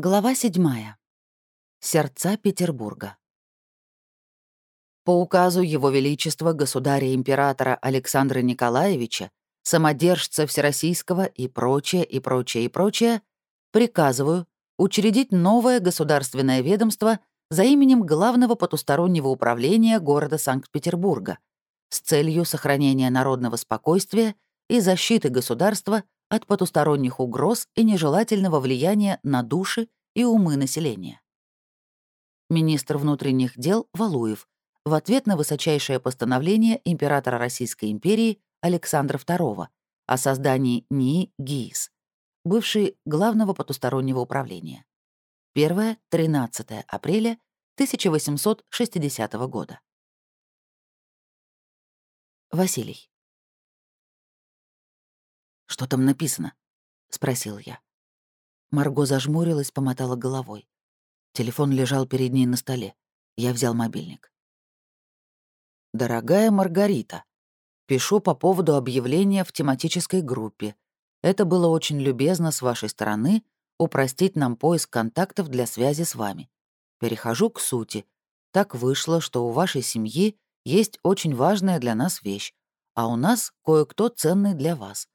Глава 7. Сердца Петербурга. По указу Его Величества Государя-Императора Александра Николаевича, самодержца Всероссийского и прочее, и прочее, и прочее, приказываю учредить новое государственное ведомство за именем Главного потустороннего управления города Санкт-Петербурга с целью сохранения народного спокойствия и защиты государства от потусторонних угроз и нежелательного влияния на души и умы населения. Министр внутренних дел Валуев в ответ на высочайшее постановление императора Российской империи Александра II о создании НИИ ГИИС, бывшей Главного потустороннего управления. 1-13 апреля 1860 года. Василий. «Что там написано?» — спросил я. Марго зажмурилась, помотала головой. Телефон лежал перед ней на столе. Я взял мобильник. «Дорогая Маргарита, пишу по поводу объявления в тематической группе. Это было очень любезно с вашей стороны упростить нам поиск контактов для связи с вами. Перехожу к сути. Так вышло, что у вашей семьи есть очень важная для нас вещь, а у нас кое-кто ценный для вас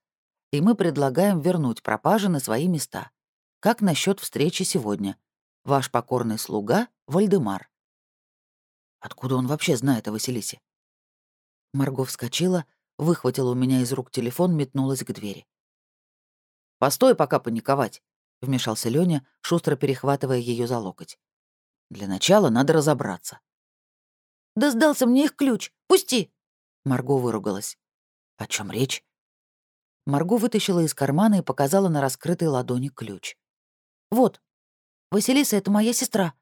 и мы предлагаем вернуть пропажи на свои места. Как насчет встречи сегодня? Ваш покорный слуга Вальдемар. Откуда он вообще знает о Василисе? Марго вскочила, выхватила у меня из рук телефон, метнулась к двери. «Постой пока паниковать», — вмешался Лёня, шустро перехватывая ее за локоть. «Для начала надо разобраться». «Да сдался мне их ключ! Пусти!» Марго выругалась. «О чем речь?» Марго вытащила из кармана и показала на раскрытой ладони ключ. «Вот. Василиса — это моя сестра.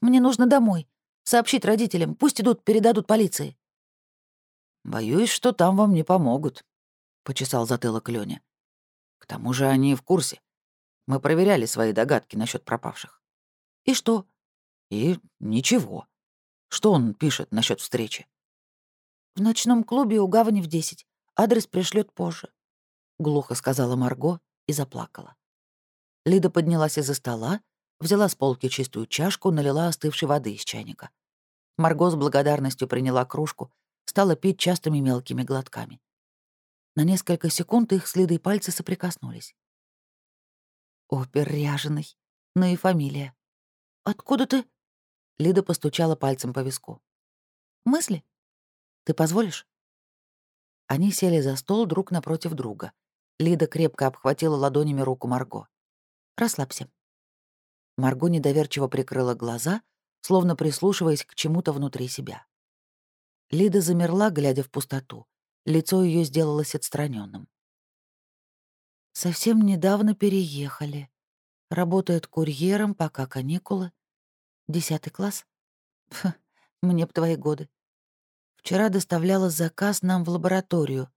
Мне нужно домой. Сообщить родителям. Пусть идут, передадут полиции». «Боюсь, что там вам не помогут», — почесал затылок Лёня. «К тому же они в курсе. Мы проверяли свои догадки насчет пропавших». «И что?» «И ничего. Что он пишет насчет встречи?» «В ночном клубе у гавани в десять. Адрес пришлет позже глухо сказала Марго и заплакала. Лида поднялась из-за стола, взяла с полки чистую чашку, налила остывшей воды из чайника. Марго с благодарностью приняла кружку, стала пить частыми мелкими глотками. На несколько секунд их с Лидой пальцы соприкоснулись. «Опер ряженый. Ну и фамилия. Откуда ты?» Лида постучала пальцем по виску. «Мысли? Ты позволишь?» Они сели за стол друг напротив друга. Лида крепко обхватила ладонями руку Марго. «Расслабься». Марго недоверчиво прикрыла глаза, словно прислушиваясь к чему-то внутри себя. Лида замерла, глядя в пустоту. Лицо ее сделалось отстраненным. «Совсем недавно переехали. Работает курьером, пока каникулы. Десятый класс? Фу, мне б твои годы. Вчера доставляла заказ нам в лабораторию.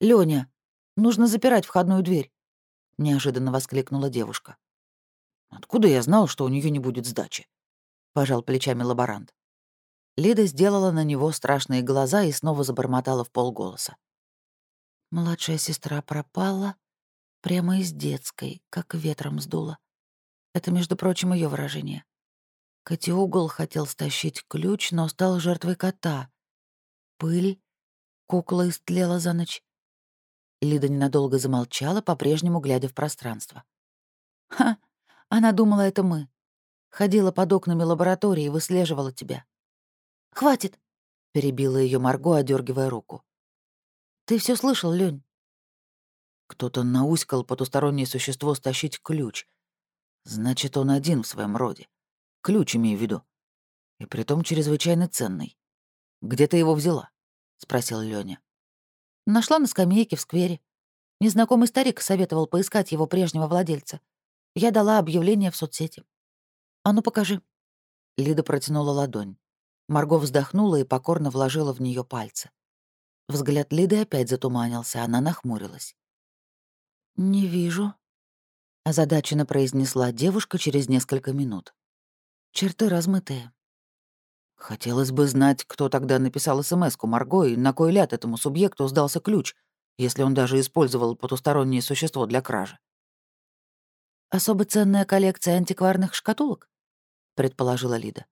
Лёня, Нужно запирать входную дверь», — неожиданно воскликнула девушка. «Откуда я знал, что у нее не будет сдачи?» — пожал плечами лаборант. Лида сделала на него страшные глаза и снова забормотала в полголоса. Младшая сестра пропала прямо из детской, как ветром сдуло. Это, между прочим, ее выражение. Котиугол хотел стащить ключ, но стал жертвой кота. Пыль, кукла истлела за ночь. Лида ненадолго замолчала, по-прежнему глядя в пространство. «Ха! Она думала, это мы. Ходила под окнами лаборатории и выслеживала тебя». «Хватит!» — перебила ее Марго, одергивая руку. «Ты все слышал, Лень? Кто-то науськал потустороннее существо стащить ключ. Значит, он один в своем роде. Ключ имею в виду. И притом чрезвычайно ценный. Где ты его взяла? — спросил Лёня. Нашла на скамейке в сквере. Незнакомый старик советовал поискать его прежнего владельца. Я дала объявление в соцсети. «А ну, покажи». Лида протянула ладонь. Марго вздохнула и покорно вложила в нее пальцы. Взгляд Лиды опять затуманился, она нахмурилась. «Не вижу», — озадаченно произнесла девушка через несколько минут. «Черты размытые». Хотелось бы знать, кто тогда написал СМС-ку Марго и на кой ляд этому субъекту сдался ключ, если он даже использовал потустороннее существо для кражи. «Особо ценная коллекция антикварных шкатулок?» — предположила Лида.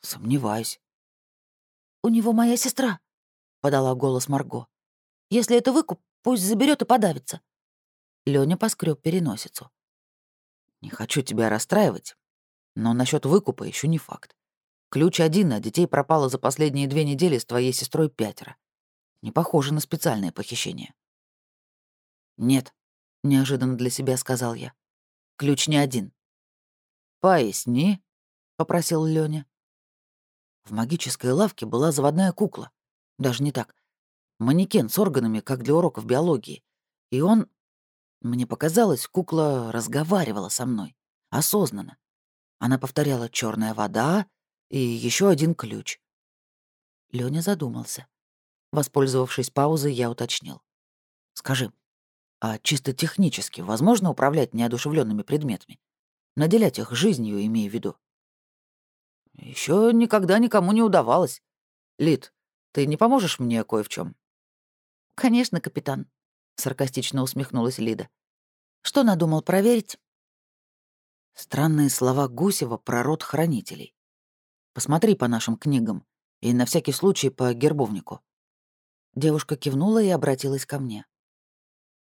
«Сомневаюсь». «У него моя сестра», — подала голос Марго. «Если это выкуп, пусть заберет и подавится». Лёня поскреб переносицу. «Не хочу тебя расстраивать, но насчет выкупа еще не факт. Ключ один, а детей пропало за последние две недели с твоей сестрой пятеро. Не похоже на специальное похищение». «Нет», — неожиданно для себя сказал я. «Ключ не один». «Поясни», — попросил Лёня. В магической лавке была заводная кукла. Даже не так. Манекен с органами, как для уроков биологии. И он... Мне показалось, кукла разговаривала со мной. Осознанно. Она повторяла черная вода и еще один ключ. Лёня задумался. Воспользовавшись паузой, я уточнил. «Скажи, а чисто технически возможно управлять неодушевленными предметами? Наделять их жизнью, имея в виду?» Еще никогда никому не удавалось. Лид, ты не поможешь мне кое в чем? Конечно, капитан, саркастично усмехнулась Лида. Что надумал проверить? Странные слова Гусева про род хранителей. Посмотри по нашим книгам и на всякий случай по гербовнику. Девушка кивнула и обратилась ко мне.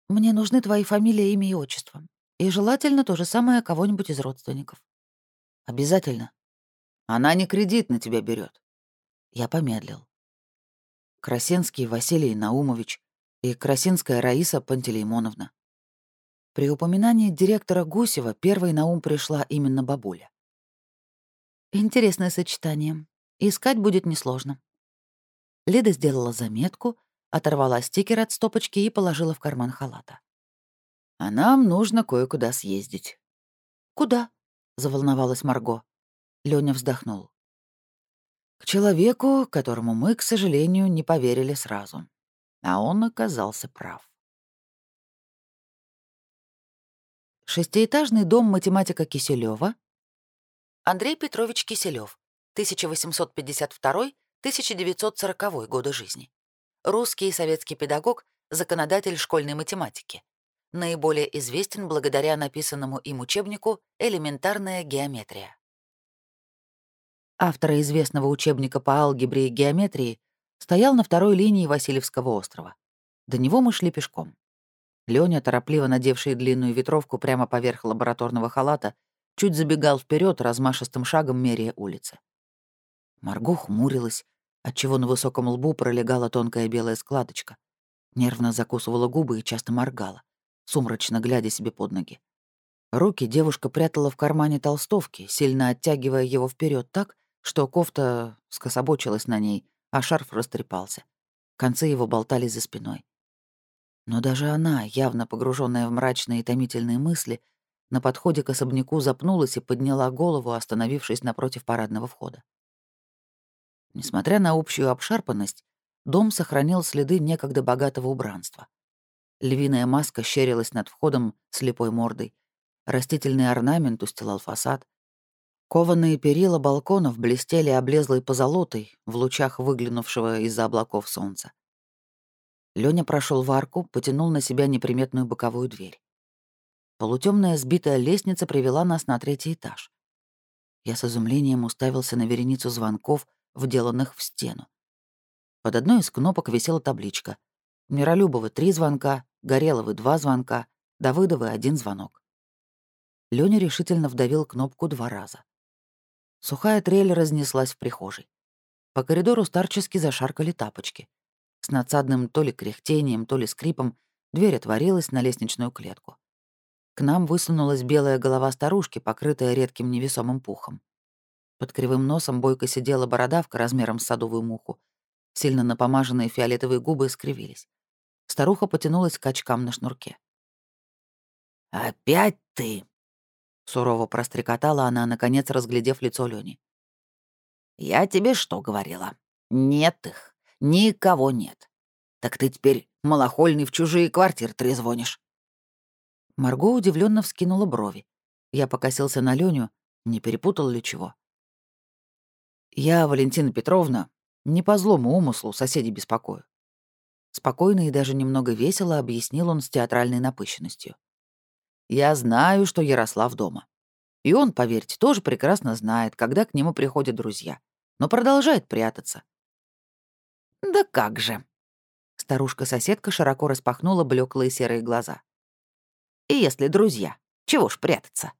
«Мне нужны твои фамилия, имя и отчество. И желательно то же самое кого-нибудь из родственников». «Обязательно», она не кредит на тебя берет. Я помедлил. Красинский Василий Наумович и Красинская Раиса Пантелеймоновна. При упоминании директора Гусева первой на ум пришла именно бабуля. Интересное сочетание. Искать будет несложно. Лида сделала заметку, оторвала стикер от стопочки и положила в карман халата. «А нам нужно кое-куда съездить». «Куда?» — заволновалась Марго. Лёня вздохнул. К человеку, которому мы, к сожалению, не поверили сразу. А он оказался прав. Шестиэтажный дом математика Киселева. Андрей Петрович Киселев, 1852-1940 годы жизни. Русский и советский педагог, законодатель школьной математики. Наиболее известен благодаря написанному им учебнику «Элементарная геометрия» автора известного учебника по алгебре и геометрии, стоял на второй линии Васильевского острова. До него мы шли пешком. Лёня, торопливо надевший длинную ветровку прямо поверх лабораторного халата, чуть забегал вперед размашистым шагом меряя улицы. Марго хмурилась, отчего на высоком лбу пролегала тонкая белая складочка. Нервно закусывала губы и часто моргала, сумрачно глядя себе под ноги. Руки девушка прятала в кармане толстовки, сильно оттягивая его вперед так, что кофта скособочилась на ней, а шарф растрепался. Концы его болтались за спиной. Но даже она, явно погруженная в мрачные и томительные мысли, на подходе к особняку запнулась и подняла голову, остановившись напротив парадного входа. Несмотря на общую обшарпанность, дом сохранил следы некогда богатого убранства. Львиная маска щерилась над входом слепой мордой, растительный орнамент устилал фасад, Кованые перила балконов блестели облезлой позолотой в лучах выглянувшего из-за облаков солнца. Лёня прошел в арку, потянул на себя неприметную боковую дверь. Полутемная сбитая лестница привела нас на третий этаж. Я с изумлением уставился на вереницу звонков, вделанных в стену. Под одной из кнопок висела табличка. Миролюбовы — три звонка, Гореловы — два звонка, Давыдовы — один звонок. Лёня решительно вдавил кнопку два раза. Сухая трель разнеслась в прихожей. По коридору старчески зашаркали тапочки. С надсадным то ли кряхтением, то ли скрипом дверь отворилась на лестничную клетку. К нам высунулась белая голова старушки, покрытая редким невесомым пухом. Под кривым носом бойко сидела бородавка размером с садовую муху. Сильно напомаженные фиолетовые губы скривились. Старуха потянулась к очкам на шнурке. «Опять ты!» Сурово прострекотала она, наконец разглядев лицо Лёни. «Я тебе что говорила? Нет их. Никого нет. Так ты теперь малохольный в чужие квартиры трезвонишь». Марго удивленно вскинула брови. Я покосился на Леню, не перепутал ли чего. «Я, Валентина Петровна, не по злому умыслу соседей беспокою». Спокойно и даже немного весело объяснил он с театральной напыщенностью. Я знаю, что Ярослав дома. И он, поверьте, тоже прекрасно знает, когда к нему приходят друзья, но продолжает прятаться. «Да как же!» Старушка-соседка широко распахнула блеклые серые глаза. «И если друзья, чего ж прятаться?»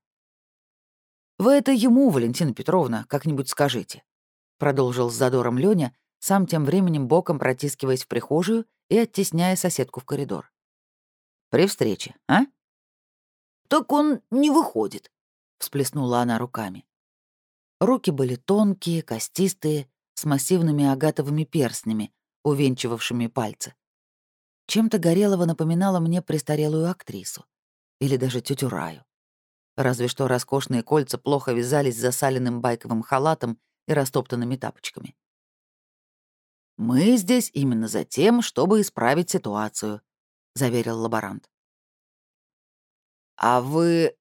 «Вы это ему, Валентина Петровна, как-нибудь скажите», — продолжил с задором Лёня, сам тем временем боком протискиваясь в прихожую и оттесняя соседку в коридор. «При встрече, а?» «Так он не выходит», — всплеснула она руками. Руки были тонкие, костистые, с массивными агатовыми перстнями, увенчивавшими пальцы. Чем-то Горелова напоминала мне престарелую актрису. Или даже тетю Раю. Разве что роскошные кольца плохо вязались с засаленным байковым халатом и растоптанными тапочками. «Мы здесь именно за тем, чтобы исправить ситуацию», — заверил лаборант. «А вы...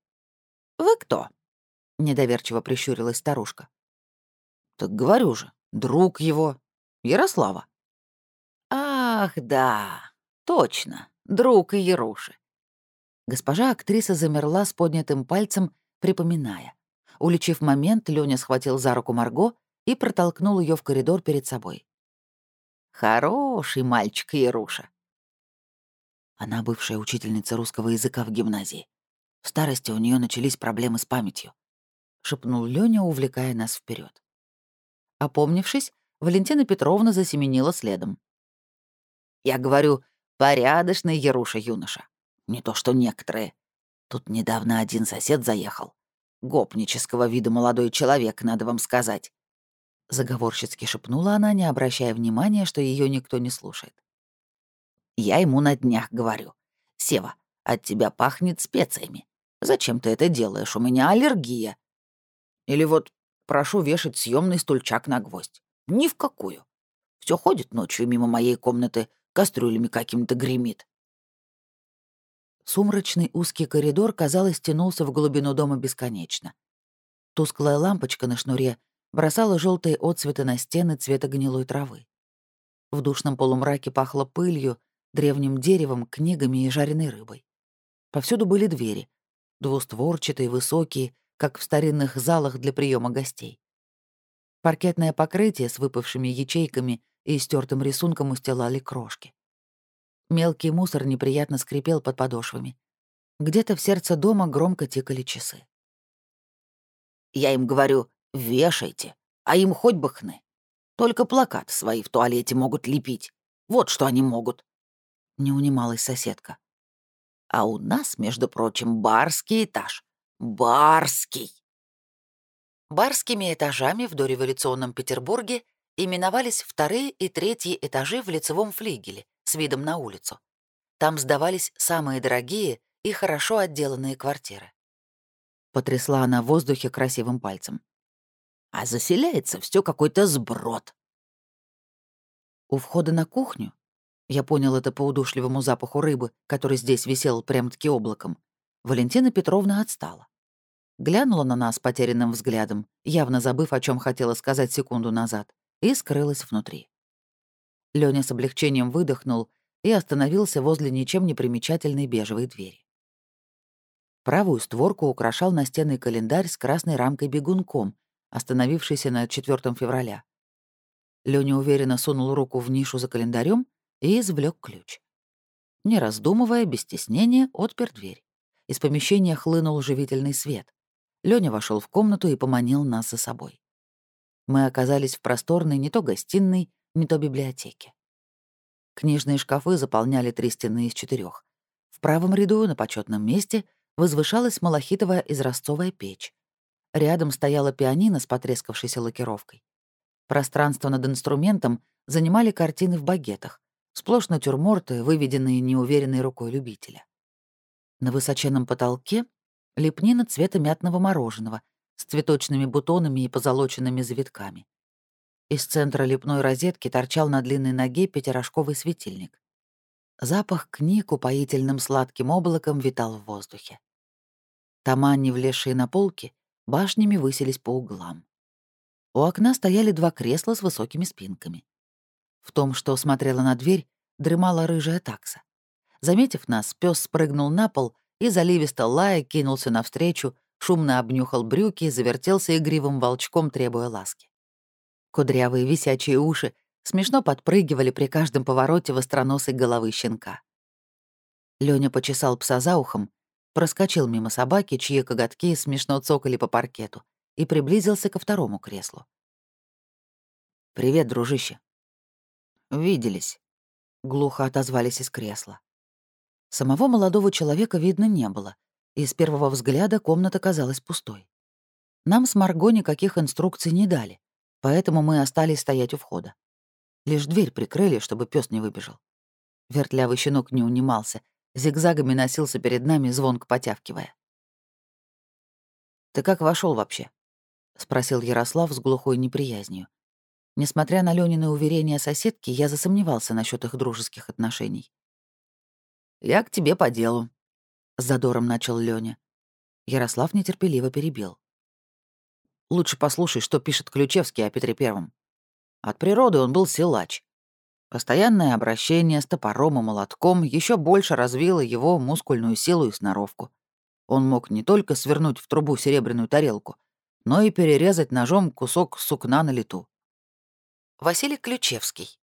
вы кто?» — недоверчиво прищурилась старушка. «Так говорю же, друг его, Ярослава». «Ах, да, точно, друг Яруши». Госпожа актриса замерла с поднятым пальцем, припоминая. Уличив момент, Лёня схватил за руку Марго и протолкнул ее в коридор перед собой. «Хороший мальчик Яруша». Она бывшая учительница русского языка в гимназии. В старости у нее начались проблемы с памятью. Шепнул Лёня, увлекая нас вперед. Опомнившись, Валентина Петровна засеменила следом. Я говорю, порядочный Яруша юноша. Не то что некоторые. Тут недавно один сосед заехал. Гопнического вида молодой человек, надо вам сказать. Заговорщицки шепнула она, не обращая внимания, что ее никто не слушает. Я ему на днях говорю. «Сева, от тебя пахнет специями. Зачем ты это делаешь? У меня аллергия». Или вот прошу вешать съемный стульчак на гвоздь. Ни в какую. Все ходит ночью мимо моей комнаты, кастрюлями каким-то гремит. Сумрачный узкий коридор, казалось, тянулся в глубину дома бесконечно. Тусклая лампочка на шнуре бросала желтые отцветы на стены цвета гнилой травы. В душном полумраке пахло пылью, древним деревом, книгами и жареной рыбой. Повсюду были двери, двустворчатые, высокие, как в старинных залах для приема гостей. Паркетное покрытие с выпавшими ячейками и стертым рисунком устилали крошки. Мелкий мусор неприятно скрипел под подошвами. Где-то в сердце дома громко тикали часы. Я им говорю, вешайте, а им хоть бы хны. Только плакат свои в туалете могут лепить. Вот что они могут. Не унималась соседка. А у нас, между прочим, барский этаж. Барский. Барскими этажами в дореволюционном Петербурге именовались вторые и третьи этажи в лицевом флигеле с видом на улицу. Там сдавались самые дорогие и хорошо отделанные квартиры. Потрясла она в воздухе красивым пальцем. А заселяется все какой-то сброд. У входа на кухню, я понял это по удушливому запаху рыбы, который здесь висел прям-таки облаком, Валентина Петровна отстала. Глянула на нас потерянным взглядом, явно забыв, о чем хотела сказать секунду назад и скрылась внутри. Лёня с облегчением выдохнул и остановился возле ничем не примечательной бежевой двери. Правую створку украшал настенный календарь с красной рамкой-бегунком, остановившийся на 4 февраля. Лёня уверенно сунул руку в нишу за календарем и извлек ключ. Не раздумывая, без стеснения, отпер дверь. Из помещения хлынул живительный свет. Лёня вошел в комнату и поманил нас за собой мы оказались в просторной не то гостиной, не то библиотеке. Книжные шкафы заполняли три стены из четырех. В правом ряду, на почетном месте, возвышалась малахитовая изразцовая печь. Рядом стояла пианино с потрескавшейся лакировкой. Пространство над инструментом занимали картины в багетах, сплошь натюрморты, выведенные неуверенной рукой любителя. На высоченном потолке — лепнина цвета мятного мороженого с цветочными бутонами и позолоченными завитками. Из центра лепной розетки торчал на длинной ноге пятирожковый светильник. Запах книг упоительным сладким облаком витал в воздухе. Тома, влезшие на полки, башнями высились по углам. У окна стояли два кресла с высокими спинками. В том, что смотрела на дверь, дремала рыжая такса. Заметив нас, пес спрыгнул на пол и заливисто лая кинулся навстречу, шумно обнюхал брюки завертелся игривым волчком, требуя ласки. Кудрявые висячие уши смешно подпрыгивали при каждом повороте востроносой головы щенка. Лёня почесал пса за ухом, проскочил мимо собаки, чьи коготки смешно цокали по паркету, и приблизился ко второму креслу. «Привет, дружище». «Виделись», — глухо отозвались из кресла. Самого молодого человека видно не было, и с первого взгляда комната казалась пустой. Нам с Марго никаких инструкций не дали, поэтому мы остались стоять у входа. Лишь дверь прикрыли, чтобы пес не выбежал. Вертлявый щенок не унимался, зигзагами носился перед нами, звонко потявкивая. «Ты как вошел вообще?» — спросил Ярослав с глухой неприязнью. Несмотря на Лёнины уверения соседки, я засомневался насчет их дружеских отношений. «Я к тебе по делу», — с задором начал Лёня. Ярослав нетерпеливо перебил. «Лучше послушай, что пишет Ключевский о Петре Первом. От природы он был силач. Постоянное обращение с топором и молотком еще больше развило его мускульную силу и сноровку. Он мог не только свернуть в трубу серебряную тарелку, но и перерезать ножом кусок сукна на лету. Василий Ключевский.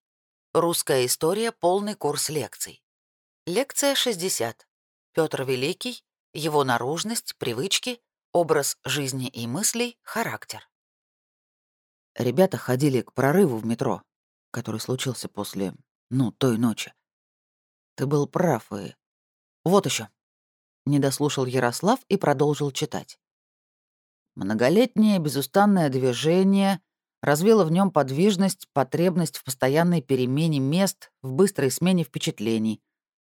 Русская история. Полный курс лекций. Лекция 60. Петр Великий. Его наружность, привычки, образ жизни и мыслей, характер. Ребята ходили к прорыву в метро, который случился после, ну, той ночи. Ты был прав, и... Вот еще. Не дослушал Ярослав и продолжил читать. Многолетнее безустанное движение развило в нем подвижность, потребность в постоянной перемене мест, в быстрой смене впечатлений.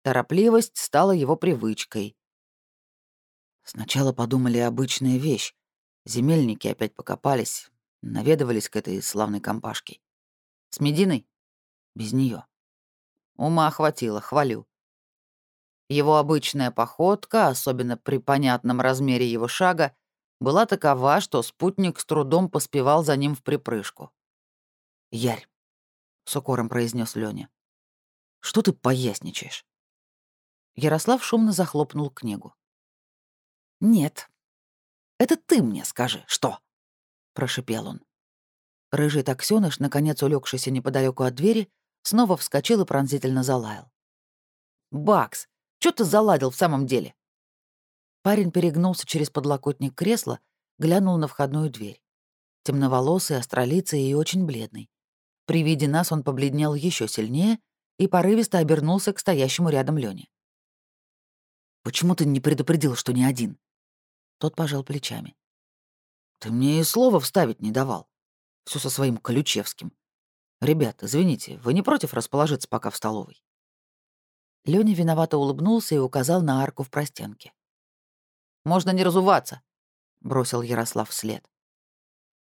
Торопливость стала его привычкой. Сначала подумали обычная вещь. Земельники опять покопались, наведывались к этой славной компашке. С Мединой? Без нее. Ума хватило, хвалю. Его обычная походка, особенно при понятном размере его шага, была такова, что спутник с трудом поспевал за ним в припрыжку. «Ярь», — с укором произнес Лёня, — «что ты поясничаешь?» Ярослав шумно захлопнул книгу. «Нет. Это ты мне скажи, что?» — прошипел он. Рыжий таксёныш, наконец улегшийся неподалеку от двери, снова вскочил и пронзительно залаял. «Бакс, что ты заладил в самом деле?» Парень перегнулся через подлокотник кресла, глянул на входную дверь. Темноволосый, астролицый и очень бледный. При виде нас он побледнел еще сильнее и порывисто обернулся к стоящему рядом Лёне. «Почему ты не предупредил, что не один?» Тот пожал плечами. Ты мне и слова вставить не давал. Все со своим Колючевским. Ребят, извините, вы не против расположиться пока в столовой?» Лёня виновато улыбнулся и указал на арку в простенке. «Можно не разуваться», — бросил Ярослав вслед.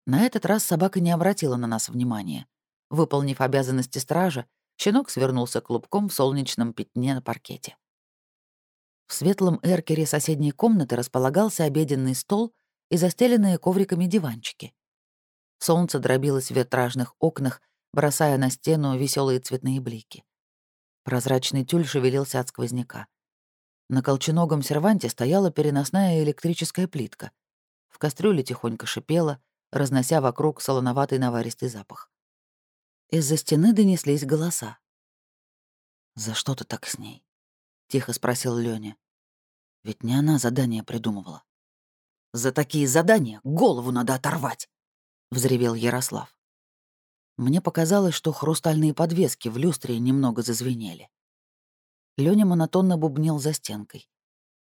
На этот раз собака не обратила на нас внимания. Выполнив обязанности стража, щенок свернулся клубком в солнечном пятне на паркете. В светлом эркере соседней комнаты располагался обеденный стол и застеленные ковриками диванчики. Солнце дробилось в витражных окнах, бросая на стену веселые цветные блики. Прозрачный тюль шевелился от сквозняка. На колченогом серванте стояла переносная электрическая плитка. В кастрюле тихонько шипела, разнося вокруг солоноватый наваристый запах. Из-за стены донеслись голоса. «За что ты так с ней?» — тихо спросил Лёня. «Ведь не она задание придумывала». За такие задания голову надо оторвать!» — взревел Ярослав. Мне показалось, что хрустальные подвески в люстре немного зазвенели. Лёня монотонно бубнил за стенкой.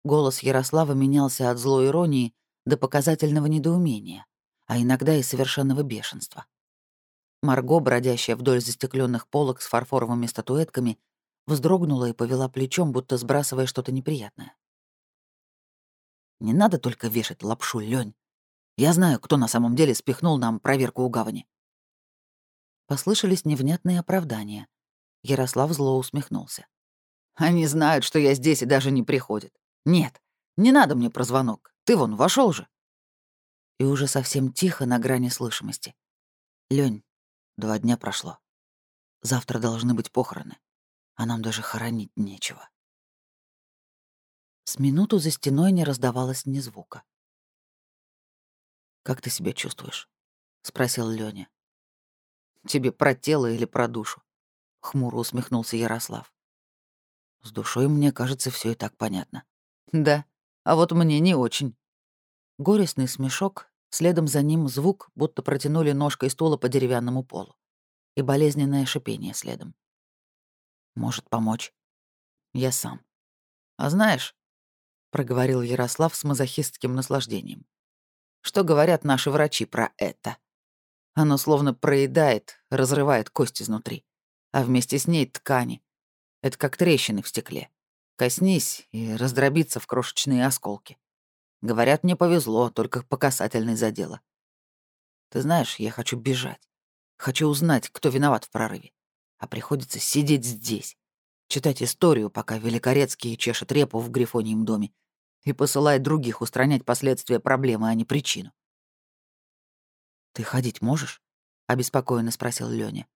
Голос Ярослава менялся от злой иронии до показательного недоумения, а иногда и совершенного бешенства. Марго, бродящая вдоль застекленных полок с фарфоровыми статуэтками, вздрогнула и повела плечом, будто сбрасывая что-то неприятное. Не надо только вешать лапшу, Лёнь. Я знаю, кто на самом деле спихнул нам проверку у гавани». Послышались невнятные оправдания. Ярослав зло усмехнулся. «Они знают, что я здесь и даже не приходят. Нет, не надо мне про звонок. Ты вон вошел же». И уже совсем тихо на грани слышимости. «Лёнь, два дня прошло. Завтра должны быть похороны, а нам даже хоронить нечего». С минуту за стеной не раздавалось ни звука. «Как ты себя чувствуешь?» — спросил Лёня. «Тебе про тело или про душу?» — хмуро усмехнулся Ярослав. «С душой, мне кажется, все и так понятно». «Да, а вот мне не очень». Горестный смешок, следом за ним звук, будто протянули ножкой стула по деревянному полу. И болезненное шипение следом. «Может помочь?» «Я сам». «А знаешь, проговорил Ярослав с мазохистским наслаждением. Что говорят наши врачи про это? Оно словно проедает, разрывает кость изнутри, а вместе с ней ткани. Это как трещины в стекле. Коснись и раздробится в крошечные осколки. Говорят, мне повезло, только по касательной задело. Ты знаешь, я хочу бежать. Хочу узнать, кто виноват в прорыве. А приходится сидеть здесь, читать историю, пока Великорецкий чешет репу в Грифонием доме и посылает других устранять последствия проблемы, а не причину. «Ты ходить можешь?» — обеспокоенно спросил Лёня.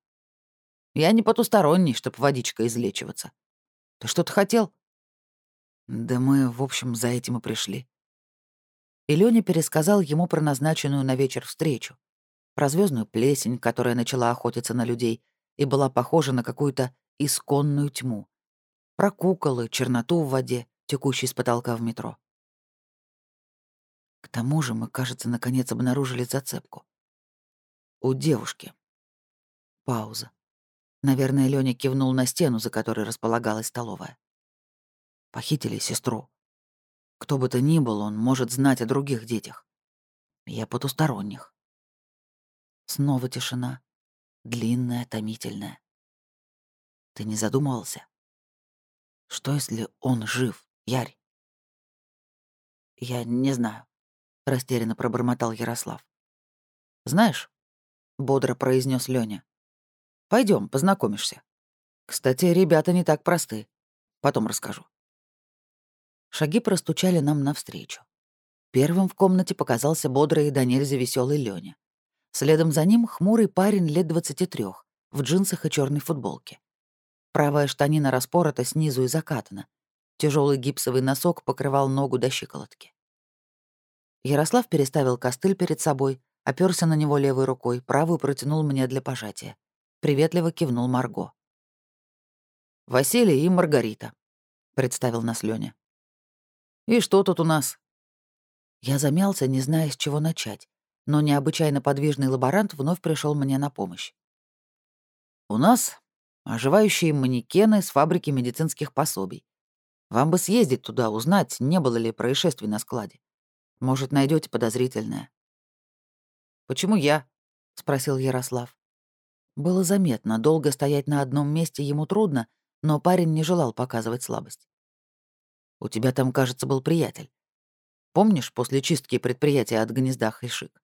«Я не потусторонний, чтоб водичка излечиваться. Ты что-то хотел?» «Да мы, в общем, за этим и пришли». И Лёня пересказал ему про назначенную на вечер встречу, про звездную плесень, которая начала охотиться на людей и была похожа на какую-то исконную тьму, про куколы, черноту в воде, текущий с потолка в метро. К тому же мы, кажется, наконец обнаружили зацепку. У девушки. Пауза. Наверное, Лёня кивнул на стену, за которой располагалась столовая. Похитили сестру. Кто бы то ни был, он может знать о других детях. Я потусторонних. Снова тишина. Длинная, томительная. Ты не задумывался? Что, если он жив? Ярь?» «Я не знаю», — растерянно пробормотал Ярослав. «Знаешь», — бодро произнес Лёня, — «пойдём, познакомишься. Кстати, ребята не так просты. Потом расскажу». Шаги простучали нам навстречу. Первым в комнате показался бодрый и до нельзя веселый Лёня. Следом за ним хмурый парень лет 23 в джинсах и черной футболке. Правая штанина распорота снизу и закатана, Тяжелый гипсовый носок покрывал ногу до щиколотки. Ярослав переставил костыль перед собой, оперся на него левой рукой, правую протянул мне для пожатия. Приветливо кивнул Марго. «Василий и Маргарита», — представил нас Лёня. «И что тут у нас?» Я замялся, не зная, с чего начать, но необычайно подвижный лаборант вновь пришел мне на помощь. «У нас оживающие манекены с фабрики медицинских пособий. Вам бы съездить туда, узнать, не было ли происшествий на складе. Может, найдете подозрительное». «Почему я?» — спросил Ярослав. Было заметно, долго стоять на одном месте ему трудно, но парень не желал показывать слабость. «У тебя там, кажется, был приятель. Помнишь, после чистки предприятия от гнезда Хайшик?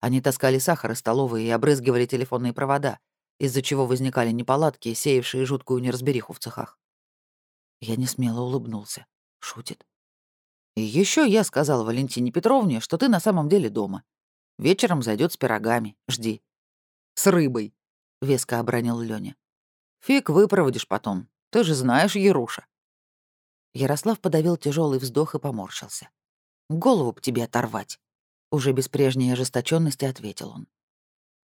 Они таскали сахар из столовой и обрызгивали телефонные провода, из-за чего возникали неполадки, сеявшие жуткую неразбериху в цехах. Я не смело улыбнулся. Шутит. И еще я сказал Валентине Петровне, что ты на самом деле дома. Вечером зайдет с пирогами. Жди. С рыбой, веско обронил Лёня. Фиг выпроводишь потом. Ты же знаешь Яруша. Ярослав подавил тяжелый вздох и поморщился. Голову б тебе оторвать. Уже без прежней ожесточенности ответил он.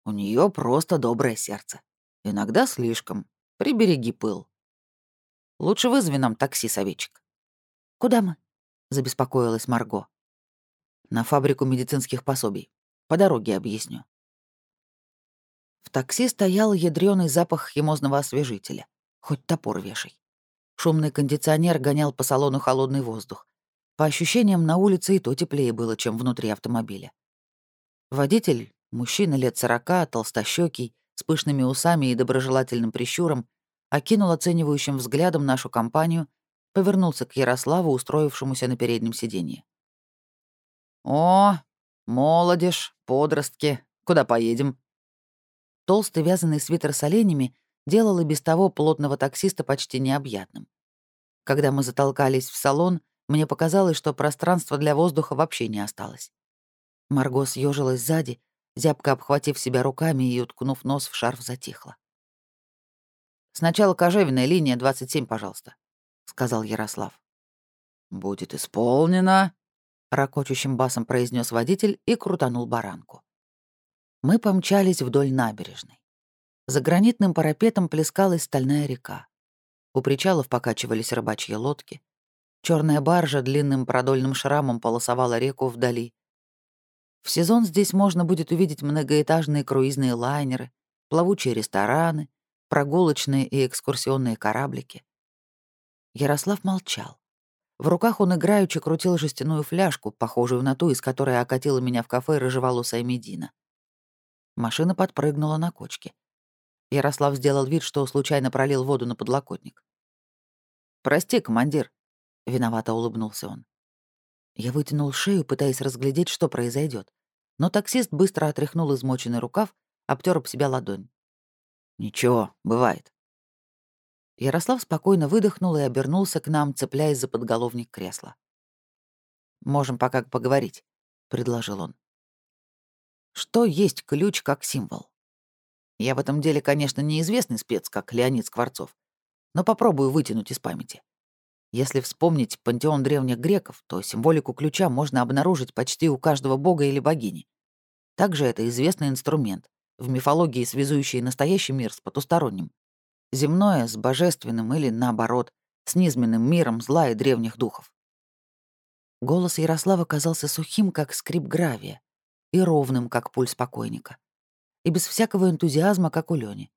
У нее просто доброе сердце. Иногда слишком. Прибереги пыл. Лучше вызови нам такси, советчик». «Куда мы?» — забеспокоилась Марго. «На фабрику медицинских пособий. По дороге объясню». В такси стоял ядрёный запах химозного освежителя. Хоть топор вешай. Шумный кондиционер гонял по салону холодный воздух. По ощущениям, на улице и то теплее было, чем внутри автомобиля. Водитель, мужчина лет сорока, толстощёкий, с пышными усами и доброжелательным прищуром, окинул оценивающим взглядом нашу компанию, повернулся к Ярославу, устроившемуся на переднем сиденье. «О, молодежь, подростки, куда поедем?» Толстый вязаный свитер с оленями делал и без того плотного таксиста почти необъятным. Когда мы затолкались в салон, мне показалось, что пространства для воздуха вообще не осталось. Марго съежилась сзади, зябко обхватив себя руками и, уткнув нос в шарф, затихла. «Сначала кожевенная линия 27, пожалуйста», — сказал Ярослав. «Будет исполнено», — ракочущим басом произнес водитель и крутанул баранку. Мы помчались вдоль набережной. За гранитным парапетом плескалась стальная река. У причалов покачивались рыбачьи лодки. Черная баржа длинным продольным шрамом полосовала реку вдали. В сезон здесь можно будет увидеть многоэтажные круизные лайнеры, плавучие рестораны, прогулочные и экскурсионные кораблики. Ярослав молчал. В руках он играючи крутил жестяную фляжку, похожую на ту, из которой окатила меня в кафе рыжеволосая Медина. Машина подпрыгнула на кочке. Ярослав сделал вид, что случайно пролил воду на подлокотник. «Прости, командир», — виновато улыбнулся он. Я вытянул шею, пытаясь разглядеть, что произойдет, но таксист быстро отряхнул измоченный рукав, обтер об себя ладонь. «Ничего, бывает». Ярослав спокойно выдохнул и обернулся к нам, цепляясь за подголовник кресла. «Можем пока поговорить», — предложил он. «Что есть ключ как символ? Я в этом деле, конечно, неизвестный спец, как Леонид Скворцов, но попробую вытянуть из памяти. Если вспомнить пантеон древних греков, то символику ключа можно обнаружить почти у каждого бога или богини. Также это известный инструмент, в мифологии связующий настоящий мир с потусторонним. Земное с божественным или, наоборот, с низменным миром зла и древних духов. Голос Ярослава казался сухим, как скрип гравия, и ровным, как пульс покойника, и без всякого энтузиазма, как у Лёни.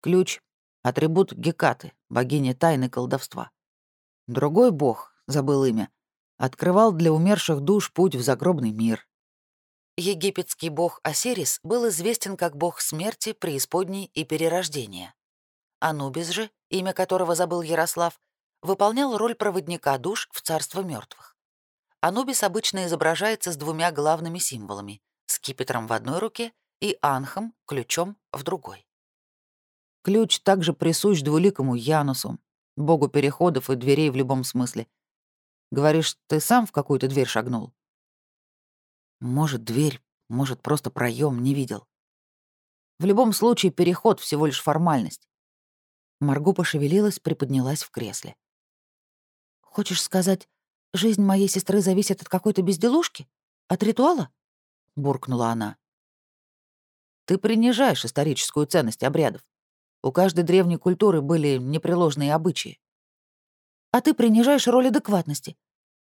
Ключ — атрибут Гекаты, богини тайны колдовства. Другой бог, забыл имя, открывал для умерших душ путь в загробный мир. Египетский бог Осирис был известен как бог смерти, преисподней и перерождения. Анубис же, имя которого забыл Ярослав, выполнял роль проводника душ в царство мертвых. Анубис обычно изображается с двумя главными символами — скипетром в одной руке и анхом, ключом, в другой. Ключ также присущ двуликому Янусу, богу переходов и дверей в любом смысле. Говоришь, ты сам в какую-то дверь шагнул? Может, дверь, может, просто проем не видел. В любом случае, переход всего лишь формальность. Марго пошевелилась, приподнялась в кресле. «Хочешь сказать, жизнь моей сестры зависит от какой-то безделушки? От ритуала?» — буркнула она. «Ты принижаешь историческую ценность обрядов. У каждой древней культуры были непреложные обычаи. А ты принижаешь роль адекватности.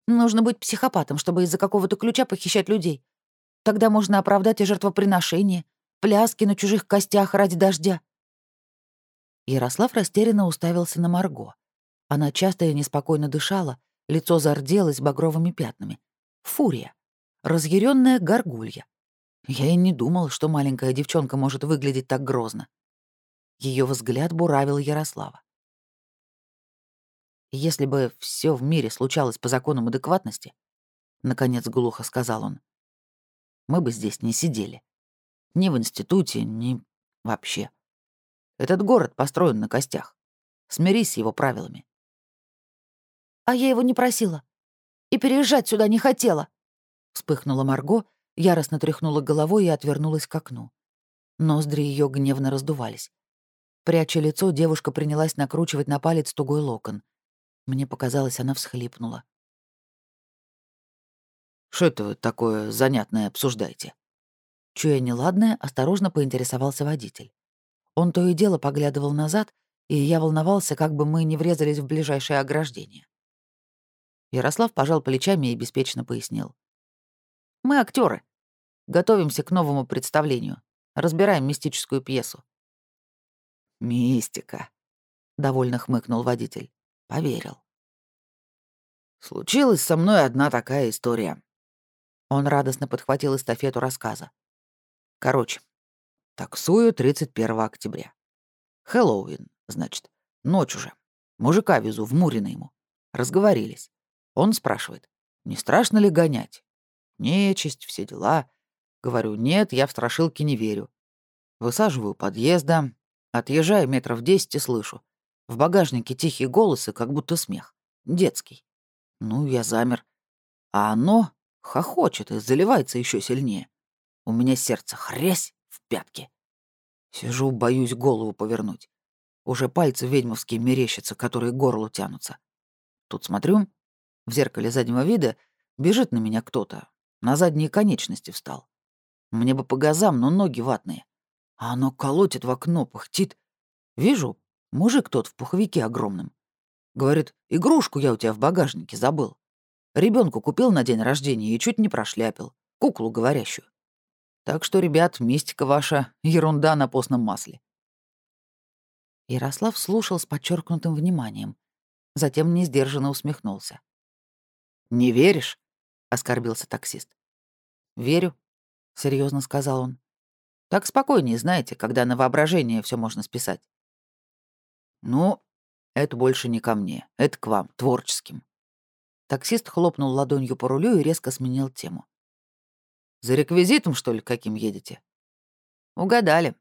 Нужно быть психопатом, чтобы из-за какого-то ключа похищать людей. Тогда можно оправдать и жертвоприношение, пляски на чужих костях ради дождя. Ярослав растерянно уставился на Марго. Она часто и неспокойно дышала, лицо зарделось багровыми пятнами. Фурия. Разъяренная горгулья. Я и не думал, что маленькая девчонка может выглядеть так грозно. Ее взгляд буравил Ярослава. «Если бы все в мире случалось по законам адекватности», — наконец глухо сказал он, — «мы бы здесь не сидели. Ни в институте, ни вообще. Этот город построен на костях. Смирись с его правилами. А я его не просила. И переезжать сюда не хотела. Вспыхнула Марго, яростно тряхнула головой и отвернулась к окну. Ноздри ее гневно раздувались. Пряча лицо, девушка принялась накручивать на палец тугой локон. Мне показалось, она всхлипнула. «Что это вы такое занятное обсуждаете?» Чуя неладное, осторожно поинтересовался водитель. Он то и дело поглядывал назад, и я волновался, как бы мы не врезались в ближайшее ограждение. Ярослав пожал плечами и беспечно пояснил. «Мы актеры. Готовимся к новому представлению. Разбираем мистическую пьесу». «Мистика», — довольно хмыкнул водитель. Поверил. «Случилась со мной одна такая история». Он радостно подхватил эстафету рассказа. Короче, Таксую 31 октября. Хэллоуин, значит. Ночь уже. Мужика везу в Мурино ему. Разговорились. Он спрашивает, не страшно ли гонять? Нечисть, все дела. Говорю, нет, я в страшилки не верю. Высаживаю подъезда, отъезжаю метров десять и слышу. В багажнике тихие голосы, как будто смех. Детский. Ну, я замер. А оно хохочет и заливается еще сильнее. У меня сердце хрясь в пятки. Сижу, боюсь голову повернуть. Уже пальцы ведьмовские мерещатся, которые к горлу тянутся. Тут смотрю, В зеркале заднего вида бежит на меня кто-то. На задние конечности встал. Мне бы по газам, но ноги ватные. А оно колотит в окно, пыхтит. Вижу, мужик тот в пуховике огромном. Говорит, игрушку я у тебя в багажнике забыл. Ребенку купил на день рождения и чуть не прошляпил. Куклу говорящую. Так что, ребят, мистика ваша — ерунда на постном масле. Ярослав слушал с подчеркнутым вниманием. Затем несдержанно усмехнулся. «Не веришь?» — оскорбился таксист. «Верю», — серьезно сказал он. «Так спокойнее, знаете, когда на воображение все можно списать». «Ну, это больше не ко мне, это к вам, творческим». Таксист хлопнул ладонью по рулю и резко сменил тему. «За реквизитом, что ли, каким едете?» «Угадали».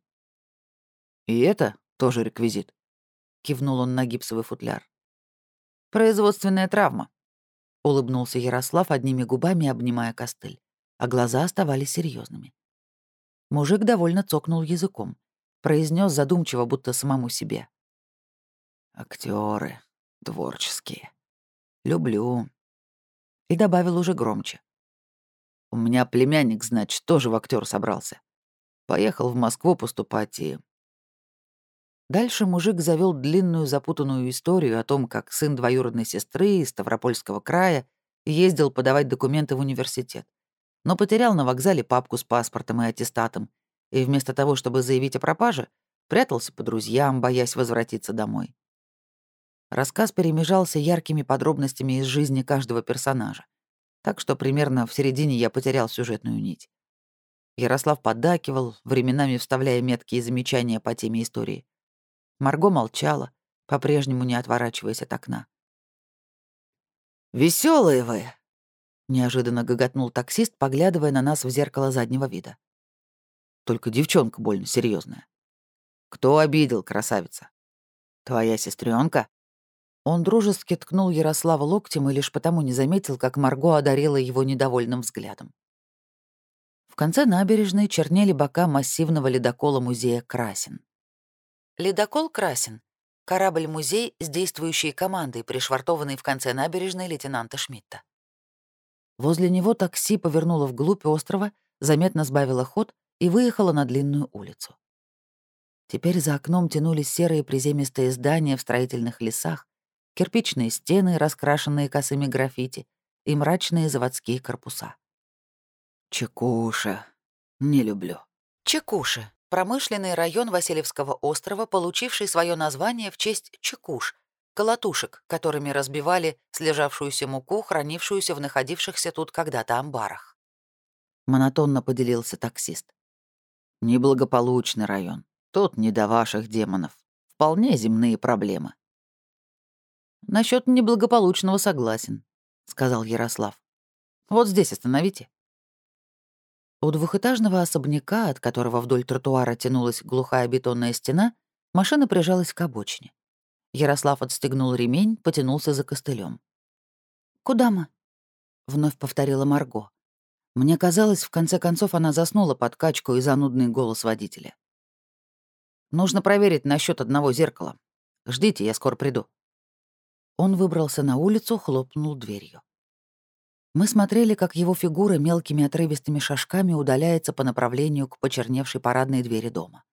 «И это тоже реквизит?» — кивнул он на гипсовый футляр. «Производственная травма», — улыбнулся Ярослав одними губами, обнимая костыль, а глаза оставались серьезными. Мужик довольно цокнул языком, произнес задумчиво, будто самому себе. Актеры творческие. Люблю и добавил уже громче. «У меня племянник, значит, тоже в актер собрался. Поехал в Москву поступать и...» Дальше мужик завел длинную запутанную историю о том, как сын двоюродной сестры из Ставропольского края ездил подавать документы в университет, но потерял на вокзале папку с паспортом и аттестатом, и вместо того, чтобы заявить о пропаже, прятался по друзьям, боясь возвратиться домой. Рассказ перемежался яркими подробностями из жизни каждого персонажа. Так что примерно в середине я потерял сюжетную нить. Ярослав поддакивал, временами вставляя меткие замечания по теме истории. Марго молчала, по-прежнему не отворачиваясь от окна. Веселые вы!» — неожиданно гоготнул таксист, поглядывая на нас в зеркало заднего вида. Только девчонка больно серьезная. «Кто обидел, красавица? Твоя сестренка? Он дружески ткнул Ярослава локтем и лишь потому не заметил, как Марго одарила его недовольным взглядом. В конце набережной чернели бока массивного ледокола музея «Красин». Ледокол «Красин» — корабль-музей с действующей командой, пришвартованный в конце набережной лейтенанта Шмидта. Возле него такси повернуло вглубь острова, заметно сбавило ход и выехало на длинную улицу. Теперь за окном тянулись серые приземистые здания в строительных лесах, кирпичные стены, раскрашенные косыми граффити, и мрачные заводские корпуса. Чекуша. Не люблю. Чекуши — промышленный район Васильевского острова, получивший свое название в честь чекуш, колотушек, которыми разбивали слежавшуюся муку, хранившуюся в находившихся тут когда-то амбарах. Монотонно поделился таксист. Неблагополучный район. Тут не до ваших демонов. Вполне земные проблемы. Насчет неблагополучного согласен», — сказал Ярослав. «Вот здесь остановите». У двухэтажного особняка, от которого вдоль тротуара тянулась глухая бетонная стена, машина прижалась к обочине. Ярослав отстегнул ремень, потянулся за костылем. «Куда мы?» — вновь повторила Марго. Мне казалось, в конце концов она заснула под качку и занудный голос водителя. «Нужно проверить насчет одного зеркала. Ждите, я скоро приду». Он выбрался на улицу, хлопнул дверью. Мы смотрели, как его фигура мелкими отрывистыми шажками удаляется по направлению к почерневшей парадной двери дома.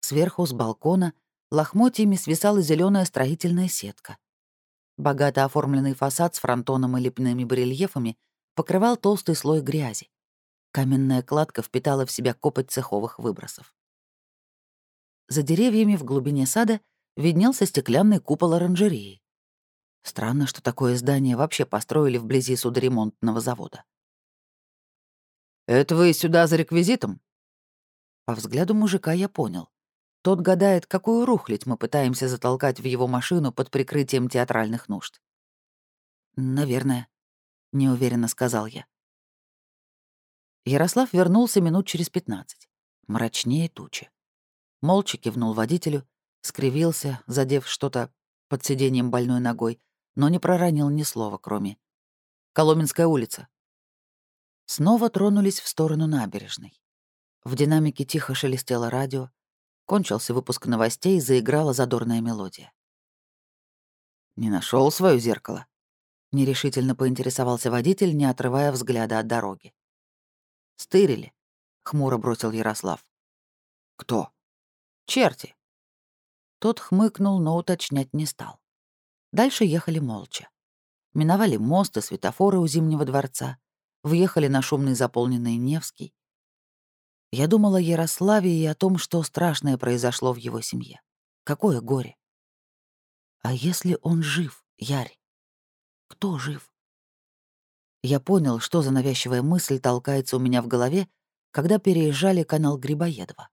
Сверху, с балкона, лохмотьями свисала зеленая строительная сетка. Богато оформленный фасад с фронтоном и лепными барельефами покрывал толстый слой грязи. Каменная кладка впитала в себя копоть цеховых выбросов. За деревьями в глубине сада виднелся стеклянный купол оранжереи. Странно, что такое здание вообще построили вблизи судоремонтного завода. «Это вы сюда за реквизитом?» По взгляду мужика я понял. Тот гадает, какую рухлядь мы пытаемся затолкать в его машину под прикрытием театральных нужд. «Наверное», — неуверенно сказал я. Ярослав вернулся минут через пятнадцать. Мрачнее тучи. Молча кивнул водителю, скривился, задев что-то под сиденьем больной ногой, но не проронил ни слова, кроме «Коломенская улица». Снова тронулись в сторону набережной. В динамике тихо шелестело радио. Кончился выпуск новостей, заиграла задорная мелодия. «Не нашел свое зеркало?» нерешительно поинтересовался водитель, не отрывая взгляда от дороги. «Стырили», — хмуро бросил Ярослав. «Кто?» «Черти». Тот хмыкнул, но уточнять не стал. Дальше ехали молча. Миновали мост и светофоры у Зимнего дворца, въехали на шумный заполненный Невский. Я думала о Ярославе и о том, что страшное произошло в его семье. Какое горе. А если он жив, Ярь? Кто жив? Я понял, что за навязчивая мысль толкается у меня в голове, когда переезжали канал Грибоедова.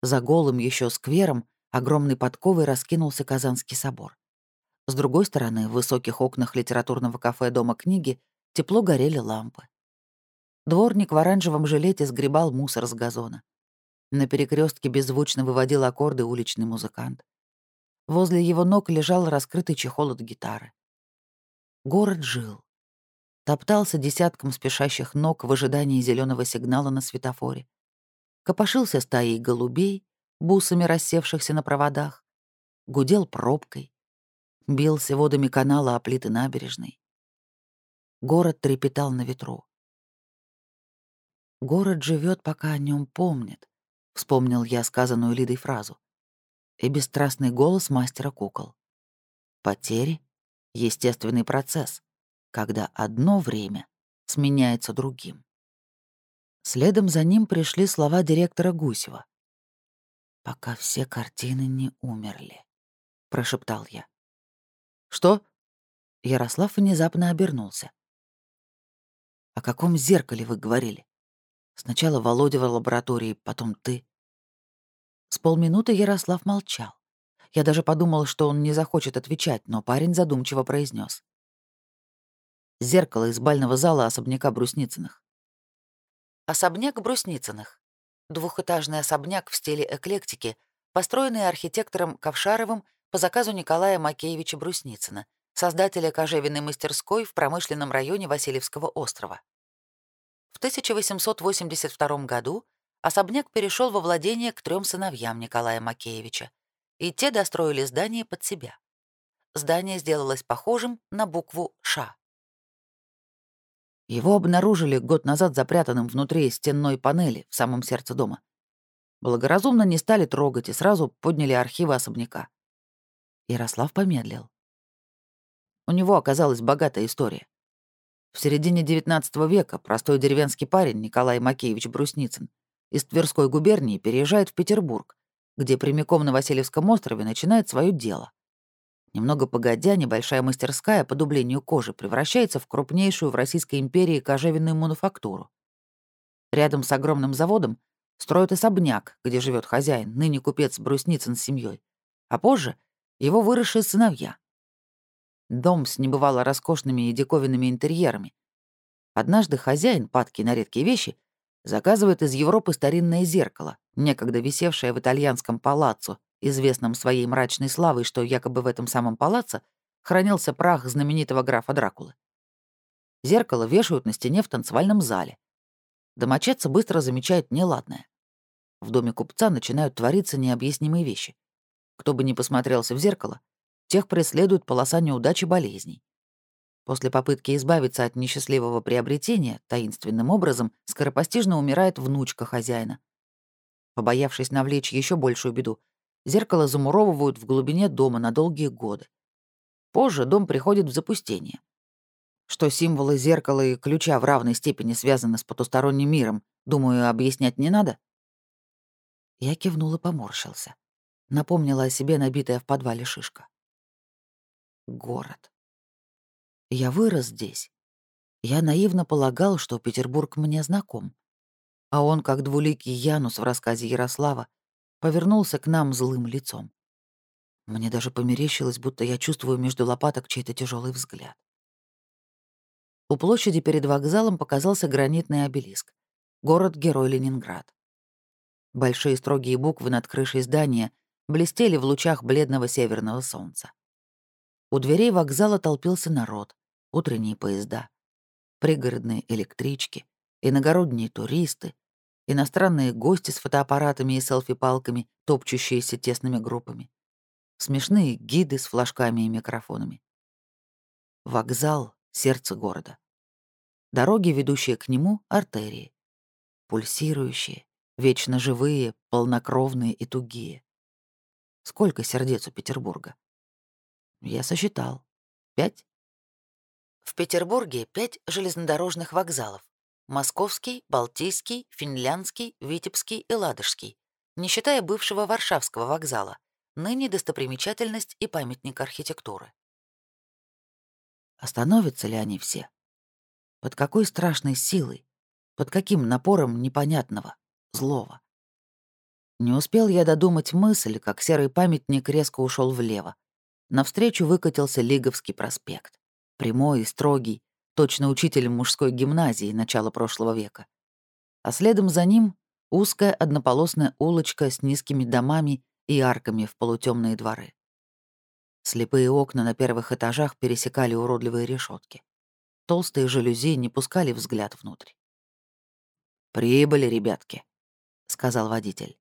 За голым еще сквером огромной подковой раскинулся Казанский собор. С другой стороны, в высоких окнах литературного кафе Дома книги тепло горели лампы. Дворник в оранжевом жилете сгребал мусор с газона. На перекрестке беззвучно выводил аккорды уличный музыкант. Возле его ног лежал раскрытый чехол от гитары. Город жил. Топтался десятком спешащих ног в ожидании зеленого сигнала на светофоре. Копошился стаей голубей, бусами рассевшихся на проводах. Гудел пробкой. Бился водами канала о плиты набережной. Город трепетал на ветру. «Город живет, пока о нем помнит», — вспомнил я сказанную Лидой фразу и бесстрастный голос мастера кукол. Потери — естественный процесс, когда одно время сменяется другим. Следом за ним пришли слова директора Гусева. «Пока все картины не умерли», — прошептал я. «Что?» Ярослав внезапно обернулся. «О каком зеркале вы говорили? Сначала Володя в лаборатории, потом ты. С полминуты Ярослав молчал. Я даже подумал, что он не захочет отвечать, но парень задумчиво произнес: Зеркало из бального зала особняка Брусницыных. Особняк Брусницыных. Двухэтажный особняк в стиле эклектики, построенный архитектором Ковшаровым по заказу Николая Макеевича Брусницына, создателя кожевенной мастерской в промышленном районе Васильевского острова. В 1882 году особняк перешел во владение к трем сыновьям Николая Макеевича, и те достроили здание под себя. Здание сделалось похожим на букву «Ш». Его обнаружили год назад запрятанным внутри стенной панели в самом сердце дома. Благоразумно не стали трогать и сразу подняли архивы особняка. Ярослав помедлил. У него оказалась богатая история. В середине XIX века простой деревенский парень Николай Макеевич Брусницын из Тверской губернии переезжает в Петербург, где прямиком на Васильевском острове начинает свое дело. Немного погодя, небольшая мастерская по дублению кожи превращается в крупнейшую в Российской империи кожевенную мануфактуру. Рядом с огромным заводом строят особняк, где живет хозяин, ныне купец Брусницын с семьей, а позже — его выросшие сыновья. Дом с небывало роскошными и диковинными интерьерами. Однажды хозяин, падкий на редкие вещи, заказывает из Европы старинное зеркало, некогда висевшее в итальянском палаццо, известном своей мрачной славой, что якобы в этом самом палаццо хранился прах знаменитого графа Дракулы. Зеркало вешают на стене в танцевальном зале. Домочадцы быстро замечают неладное. В доме купца начинают твориться необъяснимые вещи. Кто бы ни посмотрелся в зеркало, тех преследует полоса неудач и болезней. После попытки избавиться от несчастливого приобретения, таинственным образом скоропостижно умирает внучка хозяина. Побоявшись навлечь еще большую беду, зеркало замуровывают в глубине дома на долгие годы. Позже дом приходит в запустение. Что символы зеркала и ключа в равной степени связаны с потусторонним миром, думаю, объяснять не надо? Я кивнул и поморщился. Напомнила о себе набитая в подвале шишка. Город. Я вырос здесь. Я наивно полагал, что Петербург мне знаком. А он, как двуликий Янус в рассказе Ярослава, повернулся к нам злым лицом. Мне даже померещилось, будто я чувствую между лопаток чей-то тяжелый взгляд. У площади перед вокзалом показался гранитный обелиск. Город-герой Ленинград. Большие строгие буквы над крышей здания блестели в лучах бледного северного солнца. У дверей вокзала толпился народ, утренние поезда, пригородные электрички, иногородние туристы, иностранные гости с фотоаппаратами и селфи-палками, топчущиеся тесными группами, смешные гиды с флажками и микрофонами. Вокзал — сердце города. Дороги, ведущие к нему — артерии. Пульсирующие, вечно живые, полнокровные и тугие. Сколько сердец у Петербурга? Я сосчитал. Пять? В Петербурге пять железнодорожных вокзалов. Московский, Балтийский, Финляндский, Витебский и Ладожский, не считая бывшего Варшавского вокзала, ныне достопримечательность и памятник архитектуры. Остановятся ли они все? Под какой страшной силой? Под каким напором непонятного, злого? Не успел я додумать мысль, как серый памятник резко ушел влево. Навстречу выкатился Лиговский проспект. Прямой и строгий, точно учитель мужской гимназии начала прошлого века. А следом за ним узкая однополосная улочка с низкими домами и арками в полутемные дворы. Слепые окна на первых этажах пересекали уродливые решетки. Толстые жалюзи не пускали взгляд внутрь. «Прибыли, ребятки», — сказал водитель.